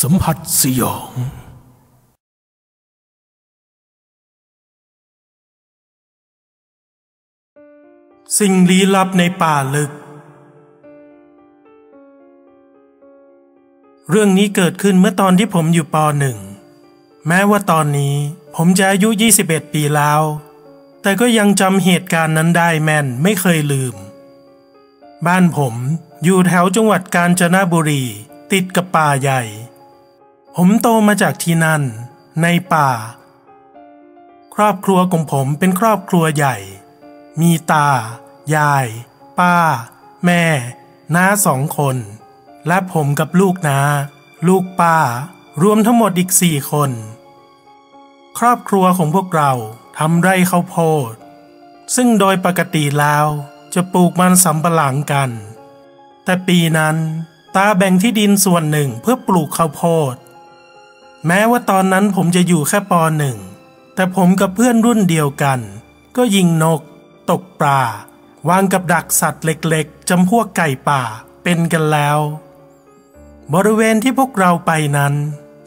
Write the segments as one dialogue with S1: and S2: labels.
S1: สัมผัสสยอง
S2: สิ่งลี้ลับในป่าลึก เรื่องนี้เกิดขึ้นเมื่อตอนที่ผมอยู่ปหนึ่ง แม้ว่าตอนนี้ผมจะอายุ 21 ปีแล้ว แต่ก็ยังจำเหตุการณ์นั้นได้แม่นไม่เคยลืม บ้านผมอยู่แถวจังหวัดกาญจนบุรีติดกับป่าใหญ่ ผมโตมาจากที่นั่น ในป่า ครอบครัวของผมเป็นครอบครัวใหญ่ มีตา ยาย ป้า แม่ น้าสองคน และผมกับลูกน้า ลูกป้า รวมทั้งหมดอีกสี่คน ครอบครัวของพวกเราทำไร่ข้าวโพด ซึ่งโดยปกติแล้วจะปลูกมันสำปะหลังกัน แต่ปีนั้น ตาแบ่งที่ดินส่วนหนึ่งเพื่อปลูกข้าวโพด แม้ว่าตอนนั้นผมจะอยู่แค่ปหนึ่ง แต่ผมกับเพื่อนรุ่นเดียวกัน ก็ยิงนก ตกปลาวางกับดักสัตว์เล็กๆจำพวกไก่ป่าเป็นกันแล้ว บริเวณที่พวกเราไปนั้น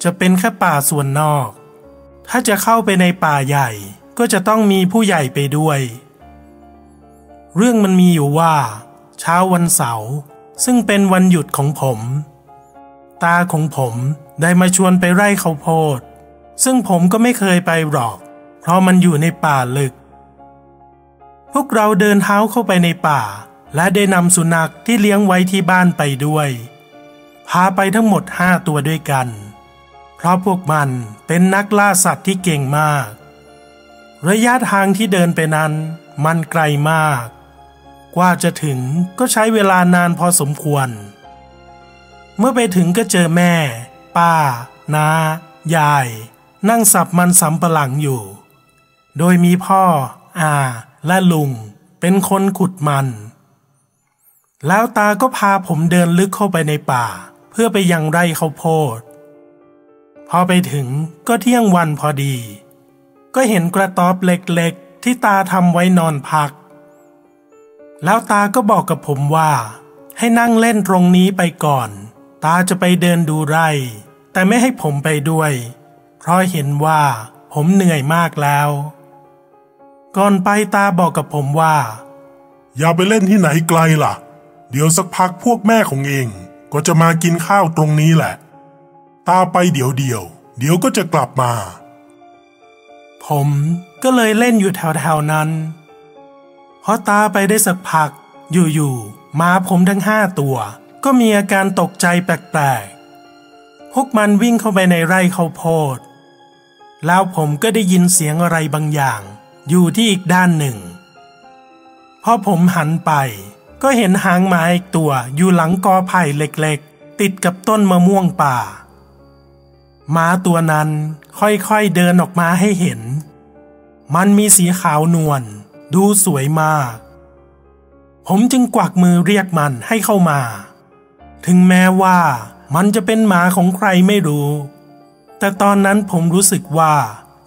S2: จะเป็นแค่ป่าส่วนนอก ถ้าจะเข้าไปในป่าใหญ่ก็จะต้องมีผู้ใหญ่ไปด้วย เรื่องมันมีอยู่ว่า เช้าวันเสาร์ซึ่งเป็นวันหยุดของผม ตาของผม ได้มาชวนไปไร่ข้าวโพด ซึ่งผมก็ไม่เคยไปหรอก เพราะมันอยู่ในป่าลึก พวกเราเดินเท้าเข้าไปในป่า และได้นำสุนัขที่เลี้ยงไว้ที่บ้านไปด้วย พาไปทั้งหมดห้าตัวด้วยกัน เพราะพวกมันเป็นนักล่าสัตว์ที่เก่งมาก ระยะทางที่เดินไปนั้น มันไกลมาก กว่าจะถึงก็ใช้เวลานานพอสมควร เมื่อไปถึงก็เจอแม่ ป้า น้า ยาย นั่งสับมันสำปะหลังอยู่ โดยมีพ่อ อาและลุง เป็นคนขุดมัน แล้วตาก็พาผมเดินลึกเข้าไปในป่า เพื่อไปยังไร่ข้าวโพด พอไปถึงก็เที่ยงวันพอดี ก็เห็นกระต๊อบเล็กๆ ที่ตาทำไว้นอนพัก แล้วตาก็บอกกับผมว่า ให้นั่งเล่นตรงนี้ไปก่อน ตาจะไปเดินดูไร่ แต่ไม่ให้ผมไปด้วย เพราะเห็นว่าผมเหนื่อยมากแล้ว ก่อนไปตาบอกกับผมว่า
S3: อย่าไปเล่นที่ไหนไกลล่ะ เดี๋ยวสักพักพวกแม่ของเองก็จะมากินข้าวตรงนี้แหละ ตาไปเดี๋ยวเดียว เดี๋ยวก็จะกลับมา
S2: ผมก็เลยเล่นอยู่แถวๆนั้นพอตาไปได้สักพัก อยู่ๆหมาผมทั้งห้าตัว ก็มีอาการตกใจแปลกๆ พวกมันวิ่งเข้าไปในไร่ข้าวโพด แล้วผมก็ได้ยินเสียงอะไรบางอย่าง อยู่ที่อีกด้านหนึ่ง พอผมหันไป ก็เห็นหางหมาอีกตัวอยู่หลังกอไผ่เล็กๆ ติดกับต้นมะม่วงป่าหมาตัวนั้นค่อยๆเดินออกมาให้เห็น มันมีสีขาวนวลดูสวยมาก ผมจึงกวักมือเรียกมันให้เข้ามา ถึงแม้ว่า มันจะเป็นหมาของใครไม่รู้ แต่ตอนนั้นผมรู้สึกว่า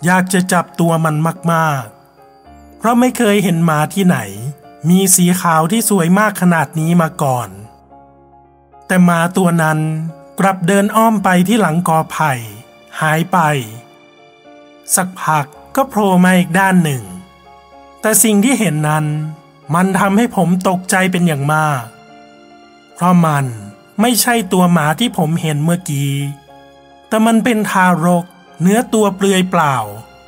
S2: อยากจะจับตัวมันมากๆ เพราะไม่เคยเห็นหมาที่ไหน มีสีขาวที่สวยมากขนาดนี้มาก่อน แต่หมาตัวนั้นกลับเดินอ้อมไปที่หลังกอไผ่ หายไป สักพักก็โผล่มาอีกด้านหนึ่ง แต่สิ่งที่เห็นนั้น มันทำให้ผมตกใจเป็นอย่างมาก เพราะมัน ไม่ใช่ตัวหมาที่ผมเห็นเมื่อกี้ แต่มันเป็นทารก เนื้อตัวเปลือยเปล่า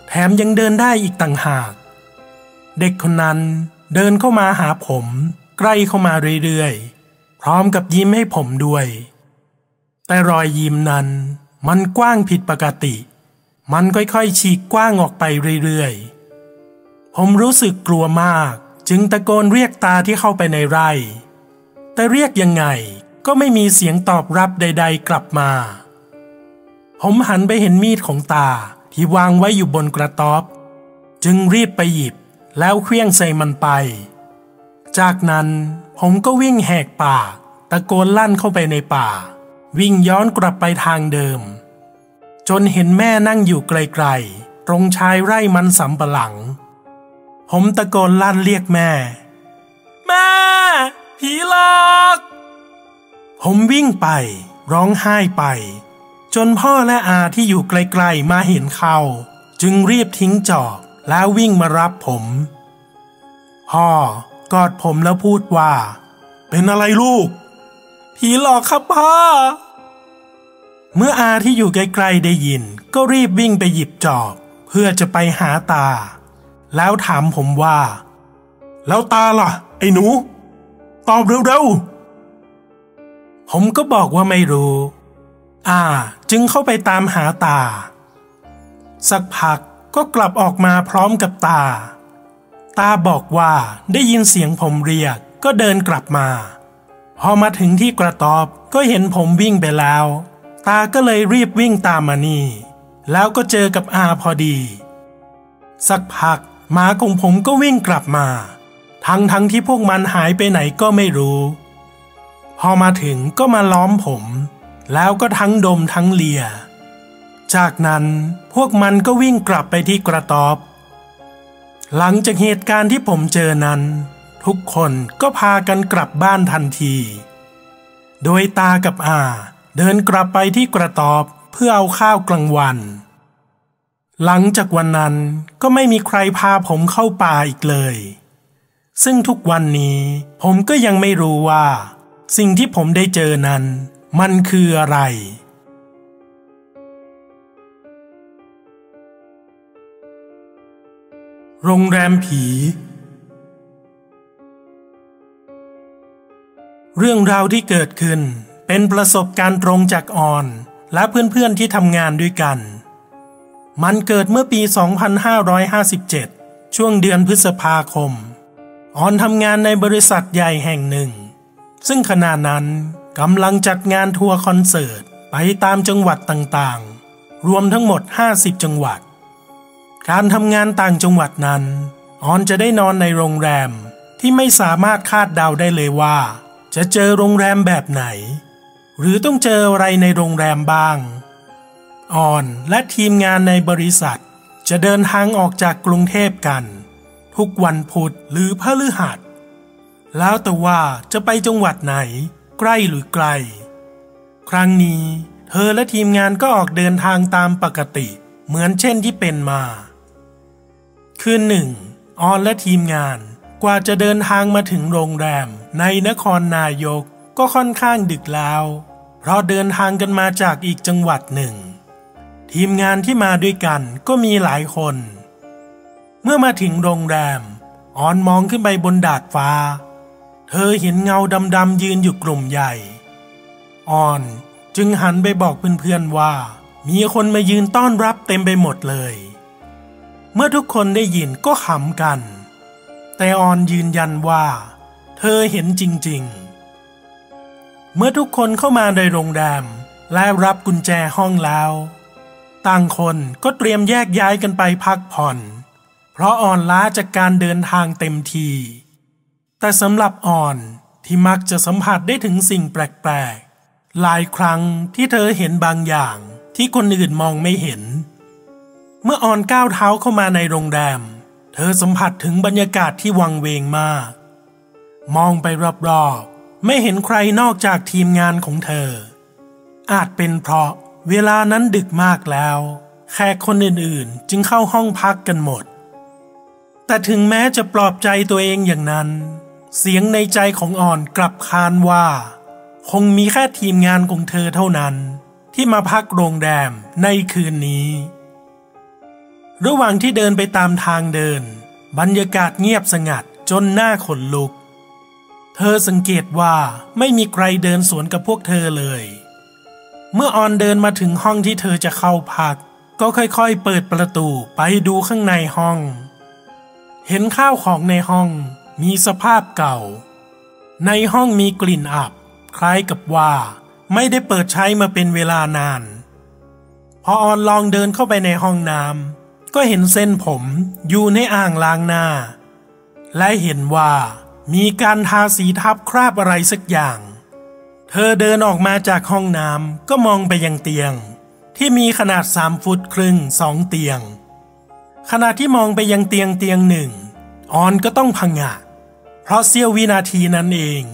S2: แถมยังเดินได้อีกต่างหาก เด็กคนนั้นเดินเข้ามาหาผม ใกล้เข้ามาเรื่อยๆ พร้อมกับยิ้มให้ผมด้วย แต่รอยยิ้มนั้น มันกว้างผิดปกติ มันค่อยๆ ฉีกกว้างออกไปเรื่อยๆ ผมรู้สึกกลัวมาก จึงตะโกนเรียกตาที่เข้าไปในไร่ แต่เรียกยังไง ก็ไม่มีเสียงตอบรับใด ๆ กลับมา ผมหันไปเห็นมีดของตาที่วางไว้อยู่บนกระต๊อบ จึงรีบไปหยิบแล้วเคลี้ยงใส่มันไป จากนั้นผมก็วิ่งแหกป่า ตะโกนลั่นเข้าไปในป่า วิ่งย้อนกลับไปทางเดิม จนเห็นแม่นั่งอยู่ไกลๆ ตรงชายไร่มันสำปะหลัง ผมตะโกนลั่นเรียกแม่ แม่ ผีหลอก ผมวิ่งไป ร้องไห้ไป จนพ่อและอาที่อยู่ไกลๆมาเห็นเขา จึงรีบทิ้งจอบแล้ววิ่งมารับผม พ่อกอดผมแล้วพูดว่า
S3: เป็นอะไรลูก
S2: ผีหลอกครับพ่อ เมื่ออาที่อยู่ไกลๆได้ยิน ก็รีบวิ่งไปหยิบจอบ เพื่อจะไปหาตา แล้วถามผมว่า
S3: แล้วตาล่ะ ไอ้หนู ตอบเร็ว
S2: ผมก็บอกว่าไม่รู้อาจึงเข้าไปตามหาตา สักพักก็กลับออกมาพร้อมกับตา ตาบอกว่าได้ยินเสียงผมเรียกก็เดินกลับมา พอมาถึงที่กระต๊อบก็เห็นผมวิ่งไปแล้ว ตาก็เลยรีบวิ่งตามมานี่ แล้วก็เจอกับอาพอดี สักพักหมาของผมก็วิ่งกลับมา ทั้งทั้งที่พวกมันหายไปไหนก็ไม่รู้ พอมาถึงก็มาล้อมผม แล้วก็ทั้งดมทั้งเลีย จากนั้นพวกมันก็วิ่งกลับไปที่กระต๊อบ หลังจากเหตุการณ์ที่ผมเจอนั้น ทุกคนก็พากันกลับบ้านทันที โดยตากับอาเดินกลับไปที่กระต๊อบเพื่อเอาข้าวกลางวัน หลังจากวันนั้นก็ไม่มีใครพาผมเข้าป่าอีกเลย ซึ่งทุกวันนี้ผมก็ยังไม่รู้ว่า สิ่งที่ผมได้เจอนั้น มันคืออะไร โรงแรมผี เรื่องราวที่เกิดขึ้นเป็นประสบการณ์ตรงจากออน และเพื่อนๆที่ทำงานด้วยกัน มันเกิดเมื่อปี 2557 ช่วงเดือนพฤษภาคม ออนทำงานในบริษัทใหญ่แห่งหนึ่ง ซึ่งขณะนั้นกำลังจัดงานทัวร์คอนเสิร์ตไปตามจังหวัดต่างๆ รวมทั้งหมด 50 จังหวัด การทำงานต่างจังหวัดนั้น ออนจะได้นอนในโรงแรมที่ไม่สามารถคาดเดาได้เลยว่า จะเจอโรงแรมแบบไหน หรือต้องเจออะไรในโรงแรมบ้าง ออนและทีมงานในบริษัท จะเดินทางออกจากกรุงเทพกัน ทุกวันพุธหรือพฤหัส แล้วแต่ว่าจะไปจังหวัดไหน ใกล้หรือไกล ครั้งนี้ เธอและทีมงานก็ออกเดินทางตามปกติ เหมือนเช่นที่เป็นมา คืนหนึ่ง ออนและทีมงานกว่าจะเดินทางมาถึงโรงแรมในนครนายกก็ค่อนข้างดึกแล้ว เพราะเดินทางกันมาจากอีกจังหวัดหนึ่ง ทีมงานที่มาด้วยกันก็มีหลายคน เมื่อมาถึงโรงแรม ออนมองขึ้นไปบนดาดฟ้า เธอเห็นเงาดำๆยืนอยู่กลุ่มใหญ่ออนจึงหันไปบอกเพื่อนๆว่า มีคนมายืนต้อนรับเต็มไปหมดเลย เมื่อทุกคนได้ยินก็ขำกัน แต่ออนยืนยันว่า เธอเห็นจริงๆ เมื่อทุกคนเข้ามาในโรงแรมและรับกุญแจห้องแล้ว ต่างคนก็เตรียมแยกย้ายกันไปพักผ่อน เพราะอ่อนล้าจากการเดินทางเต็มที แต่สำหรับอ่อนที่มักจะสัมผัสได้ถึงสิ่งแปลกๆ หลายครั้งที่เธอเห็นบางอย่างที่คนอื่นมองไม่เห็น เมื่ออ่อนก้าวเท้าเข้ามาในโรงแรม เธอสัมผัสถึงบรรยากาศที่วังเวงมาก มองไปรอบๆ ไม่เห็นใครนอกจากทีมงานของเธอ อาจเป็นเพราะเวลานั้นดึกมากแล้ว แขกคนอื่นๆ จึงเข้าห้องพักกันหมด แต่ถึงแม้จะปลอบใจตัวเองอย่างนั้น เสียงในใจของอ่อนกลับคานว่า คงมีแค่ทีมงานของเธอเท่านั้น ที่มาพักโรงแรมในคืนนี้ ระหว่างที่เดินไปตามทางเดิน บรรยากาศเงียบสงัดจนหน้าขนลุก เธอสังเกตว่าไม่มีใครเดินสวนกับพวกเธอเลย เมื่อออนเดินมาถึงห้องที่เธอจะเข้าพัก ก็ค่อยๆ เปิดประตูไปดูข้างในห้อง เห็นข้าวของในห้อง มีสภาพเก่า ในห้องมีกลิ่นอับ คล้ายกับว่าไม่ได้เปิดใช้มาเป็นเวลานาน พอออนลองเดินเข้าไปในห้องน้ำก็เห็นเส้นผมอยู่ในอ่างล้างหน้า และเห็นว่ามีการทาสีทับคราบอะไรสักอย่าง เธอเดินออกมาจากห้องน้ำก็มองไปยังเตียง ที่มีขนาดสามฟุตครึ่งสองเตียง ขณะที่มองไปยังเตียงเตียงหนึ่ง ออนก็ต้องพังงะ เพราะเสี้ยววินาทีนั้นเอง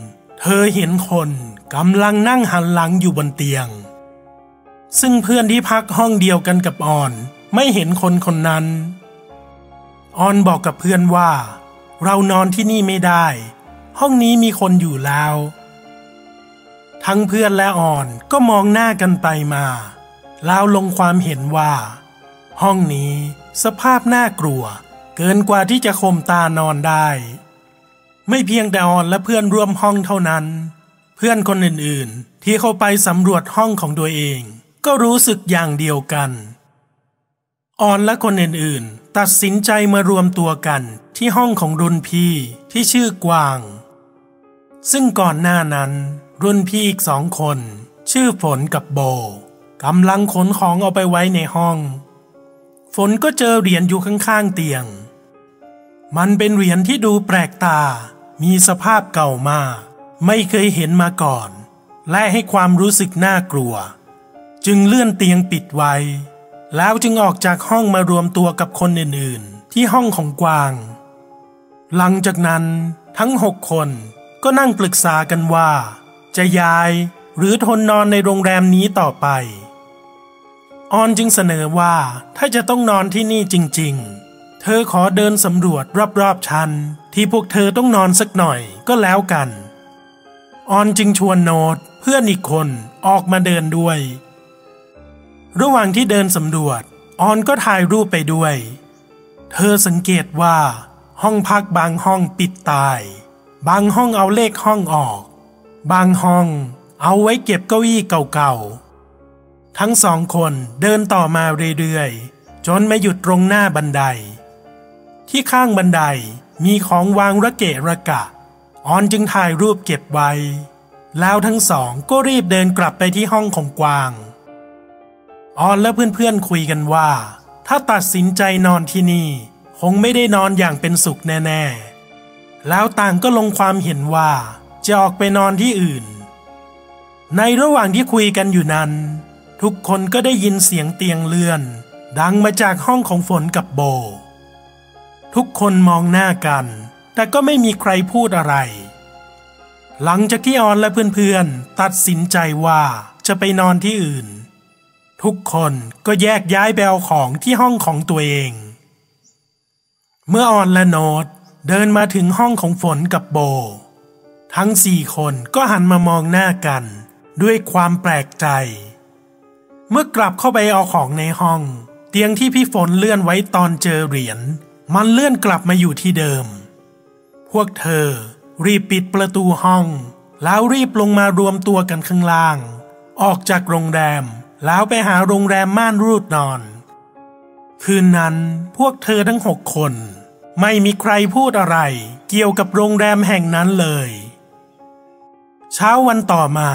S2: เธอเห็นคนกำลังนั่งหันหลังอยู่บนเตียง ซึ่งเพื่อนที่พักห้องเดียวกันกับออนไม่เห็นคนคนนั้น ออนบอกกับเพื่อนว่า เรานอนที่นี่ไม่ได้ ห้องนี้มีคนอยู่แล้ว ทั้งเพื่อนและออนก็มองหน้ากันไปมาแล้วลงความเห็นว่า ห้องนี้สภาพน่ากลัว เกินกว่าที่จะคมตานอนได้ ไม่เพียงแต่ออนและเพื่อนร่วมห้องเท่านั้น เพื่อนคนอื่นๆ ที่เข้าไปสำรวจห้องของตัวเอง ก็รู้สึกอย่างเดียวกัน ออนและคนอื่นๆ ตัดสินใจมารวมตัวกันที่ห้องของรุ่นพี่ที่ชื่อกวาง ซึ่งก่อนหน้านั้น รุ่นพี่อีกสองคน ชื่อฝนกับโบกำลังขนของเอาไปไว้ในห้อง ฝนก็เจอเหรียญอยู่ข้างๆเตียง มันเป็นเหรียญที่ดูแปลกตา มีสภาพเก่ามากไม่เคยเห็นมาก่อน และให้ความรู้สึกน่ากลัว จึงเลื่อนเตียงปิดไว้ แล้วจึงออกจากห้องมารวมตัวกับคนอื่นๆ ที่ห้องของกวาง หลังจากนั้นทั้งหกคนก็นั่งปรึกษากันว่า จะย้ายหรือทนนอนในโรงแรมนี้ต่อไป ออนจึงเสนอว่าถ้าจะต้องนอนที่นี่จริง ๆ เธอขอเดินสำรวจรอบๆชั้น ที่พวกเธอต้องนอนสักหน่อยก็แล้วกัน ออนจึงชวนโนตเพื่อนอีกคนออกมาเดินด้วย ระหว่างที่เดินสำรวจ ออนก็ถ่ายรูปไปด้วย เธอสังเกตว่า ห้องพักบางห้องปิดตาย บางห้องเอาเลขห้องออก บางห้องเอาไว้เก็บเก้าอี้เก่าๆ ทั้งสองคนเดินต่อมาเรื่อยๆ จนมาหยุดตรงหน้าบันได ที่ข้างบันไดมีของวางระเกะระกะ ออนจึงถ่ายรูปเก็บไว้ แล้วทั้งสองก็รีบเดินกลับไปที่ห้องของกวาง ออนและเพื่อนๆคุยกันว่า ถ้าตัดสินใจนอนที่นี่ คงไม่ได้นอนอย่างเป็นสุขแน่ๆ แล้วต่างก็ลงความเห็นว่า จะออกไปนอนที่อื่น ในระหว่างที่คุยกันอยู่นั้น ทุกคนก็ได้ยินเสียงเตียงเลื่อน ดังมาจากห้องของฝนกับโบ ทุกคนมองหน้ากัน แต่ก็ไม่มีใครพูดอะไร หลังจากที่ออนและเพื่อนๆ ตัดสินใจว่าจะไปนอนที่อื่น ทุกคนก็แยกย้ายไปเอาของที่ห้องของตัวเอง เมื่อออนและโนตเดินมาถึงห้องของฝนกับโบ ทั้งสี่คนก็หันมามองหน้ากัน ด้วยความแปลกใจ เมื่อกลับเข้าไปเอาของในห้อง เตียงที่พี่ฝนเลื่อนไว้ตอนเจอเหรียญ มันเลื่อนกลับมาอยู่ที่เดิม พวกเธอรีบปิดประตูห้อง แล้วรีบลงมารวมตัวกันข้างล่าง ออกจากโรงแรม แล้วไปหาโรงแรมม่านรูดนอน คืนนั้นพวกเธอทั้งหกคน ไม่มีใครพูดอะไร เกี่ยวกับโรงแรมแห่งนั้นเลย เช้าวันต่อมา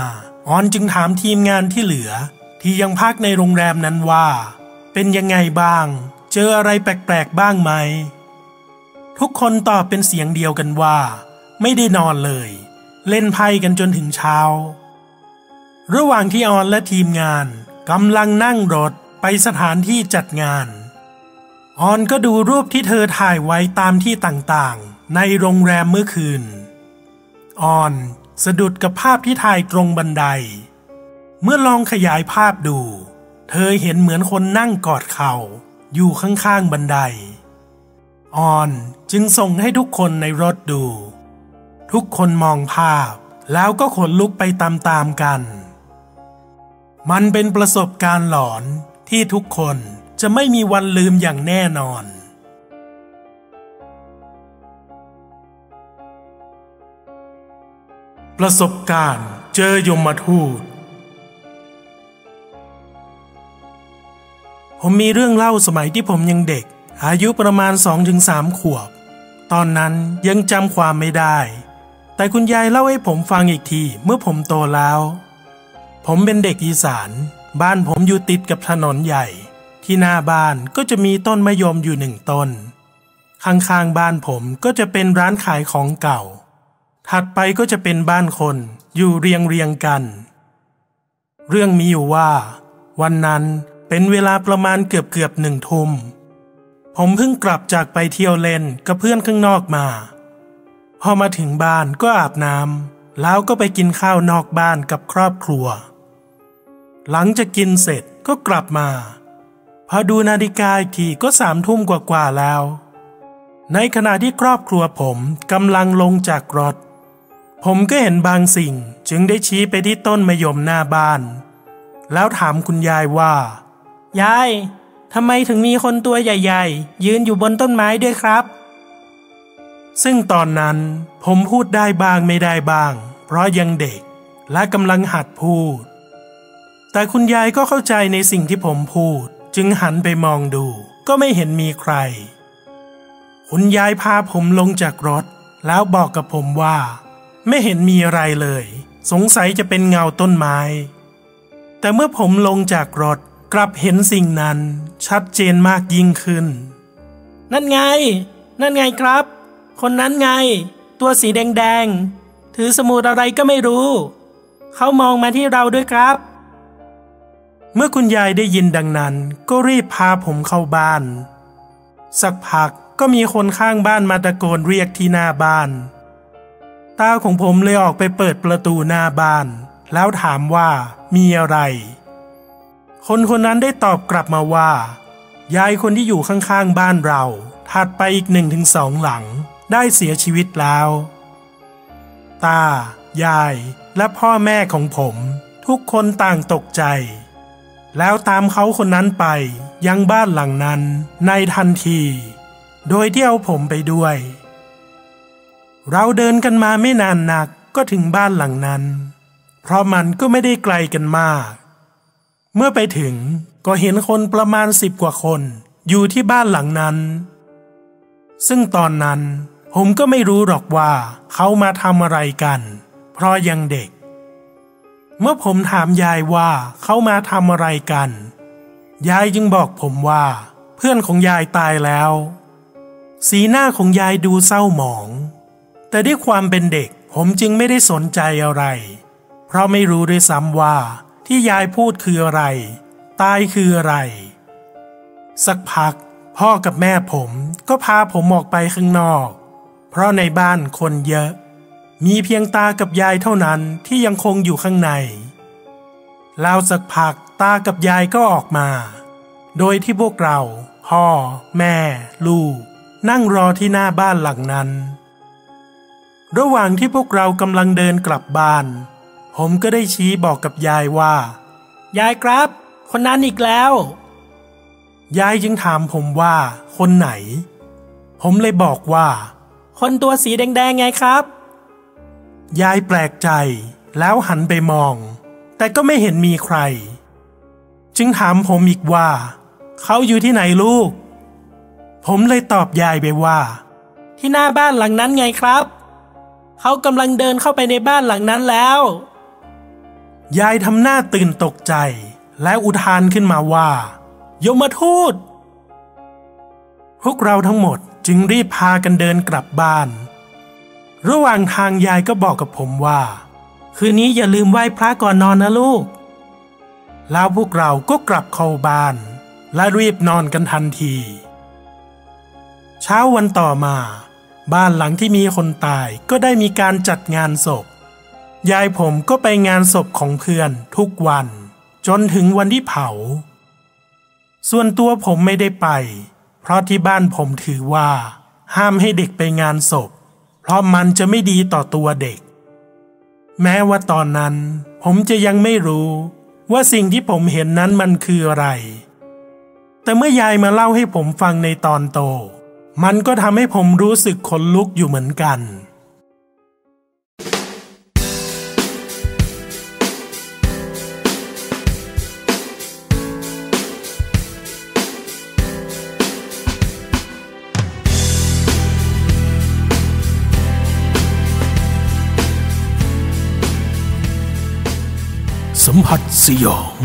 S2: ออนจึงถามทีมงานที่เหลือที่ยังพักในโรงแรมนั้นว่า เป็นยังไงบ้าง เจออะไรแปลกๆบ้างไหม ทุกคนตอบเป็นเสียงเดียวกันว่า ไม่ได้นอนเลย เล่นไพ่กันจนถึงเช้า ระหว่างที่ออนและทีมงานกำลังนั่งรถไปสถานที่จัดงาน ออนก็ดูรูปที่เธอถ่ายไว้ตามที่ต่างๆ ในโรงแรมเมื่อคืน ออนสะดุดกับภาพที่ถ่ายตรงบันได เมื่อลองขยายภาพดู เธอเห็นเหมือนคนนั่งกอดเข่า อยู่ข้างๆบันได ออนจึงส่งให้ทุกคนในรถดู ทุกคนมองภาพแล้วก็ขนลุกไปตามๆกัน มันเป็นประสบการณ์หลอนที่ทุกคนจะไม่มีวันลืมอย่างแน่นอน ประสบการณ์เจอยมทูต ผมมีเรื่องเล่าสมัยที่ผมยังเด็ก อายุประมาณ 2-3 ขวบ ตอนนั้นยังจำความไม่ได้ แต่คุณยายเล่าให้ผมฟังอีกทีเมื่อผมโตแล้ว ผมเป็นเด็กอีสาน บ้านผมอยู่ติดกับถนนใหญ่ ที่หน้าบ้านก็จะมีต้นมะยมอยู่หนึ่งต้น ข้างๆบ้านผมก็จะเป็นร้านขายของเก่า ถัดไปก็จะเป็นบ้านคนอยู่เรียงเรียงกัน เรื่องมีอยู่ว่า วันนั้น เป็นเวลาประมาณเกือบเกือบหนึ่งทุ่ม ผมเพิ่งกลับจากไปเที่ยวเล่นกับเพื่อนข้างนอกมา พอมาถึงบ้านก็อาบน้ำแล้วก็ไปกินข้าวนอกบ้านกับครอบครัว หลังจากกินเสร็จก็กลับมา พอดูนาฬิกาอีกทีก็สามทุ่มกว่าๆแล้ว ในขณะที่ครอบครัวผมกำลังลงจากรถ ผมก็เห็นบางสิ่งจึงได้ชี้ไปที่ต้นมะยมหน้าบ้าน แล้วถามคุณยายว่า ยายทำไมถึงมีคนตัวใหญ่ ๆ ยืนอยู่บนต้นไม้ด้วยครับ ซึ่งตอนนั้นผมพูดได้บ้างไม่ได้บ้าง เพราะยังเด็กและกำลังหัดพูด แต่คุณยายก็เข้าใจในสิ่งที่ผมพูด จึงหันไปมองดูก็ไม่เห็นมีใคร คุณยายพาผมลงจากรถ แล้วบอกกับผมว่า ไม่เห็นมีอะไรเลย สงสัยจะเป็นเงาต้นไม้ แต่เมื่อผมลงจากรถ กลับเห็นสิ่งนั้นชัดเจนมากยิ่งขึ้น นั่นไง นั่นไงครับ คนนั้นไง ตัวสีแดงๆ ถือสมุดอะไรก็ไม่รู้ เขามองมาที่เราด้วยครับ เมื่อคุณยายได้ยินดังนั้น ก็รีบพาผมเข้าบ้าน สักพักก็มีคนข้างบ้านมาตะโกนเรียกที่หน้าบ้าน ตาของผมเลยออกไปเปิดประตูหน้าบ้าน แล้วถามว่ามีอะไร คนคนนั้นได้ตอบกลับมาว่า ยายคนที่อยู่ข้างๆบ้านเราถัดไปอีกหนึ่งถึงสองหลัง ได้เสียชีวิตแล้ว ตา ยายและพ่อแม่ของผม ทุกคนต่างตกใจ แล้วตามเขาคนนั้นไปยังบ้านหลังนั้นในทันที โดยที่เอาผมไปด้วย เราเดินกันมาไม่นานนักก็ถึงบ้านหลังนั้น เพราะมันก็ไม่ได้ไกลกันมาก เมื่อไปถึงก็เห็นคนประมาณสิบกว่าคน อยู่ที่บ้านหลังนั้น ซึ่งตอนนั้นผมก็ไม่รู้หรอกว่าเขามาทำอะไรกัน เพราะยังเด็ก เมื่อผมถามยายว่าเขามาทำอะไรกัน ยายจึงบอกผมว่า เพื่อนของยายตายแล้ว สีหน้าของยายดูเศร้าหมอง แต่ด้วยความเป็นเด็กผมจึงไม่ได้สนใจอะไร เพราะไม่รู้ด้วยซ้ำว่า ที่ยายพูดคืออะไร ตายคืออะไร สักพัก พ่อกับแม่ผมก็พาผมออกไปข้างนอก เพราะในบ้านคนเยอะ มีเพียงตากับยายเท่านั้นที่ยังคงอยู่ข้างใน แล้วสักพักตากับยายก็ออกมา โดยที่พวกเรา พ่อ แม่ ลูก นั่งรอที่หน้าบ้านหลังนั้น ระหว่างที่พวกเรากำลังเดินกลับบ้าน ผมก็ได้ชี้บอกกับยายว่า ยายครับ คนนั้นอีกแล้ว ยายจึงถามผมว่า คนไหน ผมเลยบอกว่า คนตัวสีแดงๆไงครับ ยายแปลกใจแล้วหันไปมอง แต่ก็ไม่เห็นมีใคร จึงถามผมอีกว่า เขาอยู่ที่ไหนลูก ผมเลยตอบยายไปว่า ที่หน้าบ้านหลังนั้นไงครับ เขากำลังเดินเข้าไปในบ้านหลังนั้นแล้ว ยายทำหน้าตื่นตกใจ และอุทานขึ้นมาว่า ยมทูต พวกเราทั้งหมดจึงรีบพากันเดินกลับบ้าน ระหว่างทางยายก็บอกกับผมว่า คืนนี้อย่าลืมไหว้พระก่อนนอนนะลูก แล้วพวกเราก็กลับเข้าบ้าน และรีบนอนกันทันที เช้าวันต่อมา บ้านหลังที่มีคนตายก็ได้มีการจัดงานศพ ยายผมก็ไปงานศพของเพื่อนทุกวัน จนถึงวันที่เผา ส่วนตัวผมไม่ได้ไป เพราะที่บ้านผมถือว่า ห้ามให้เด็กไปงานศพ เพราะมันจะไม่ดีต่อตัวเด็ก แม้ว่าตอนนั้น ผมจะยังไม่รู้ ว่าสิ่งที่ผมเห็นนั้นมันคืออะไร แต่เมื่อยายมาเล่าให้ผมฟังในตอนโต มันก็ทำให้ผมรู้สึกขนลุกอยู่เหมือนกัน
S1: สัมผัสสยอง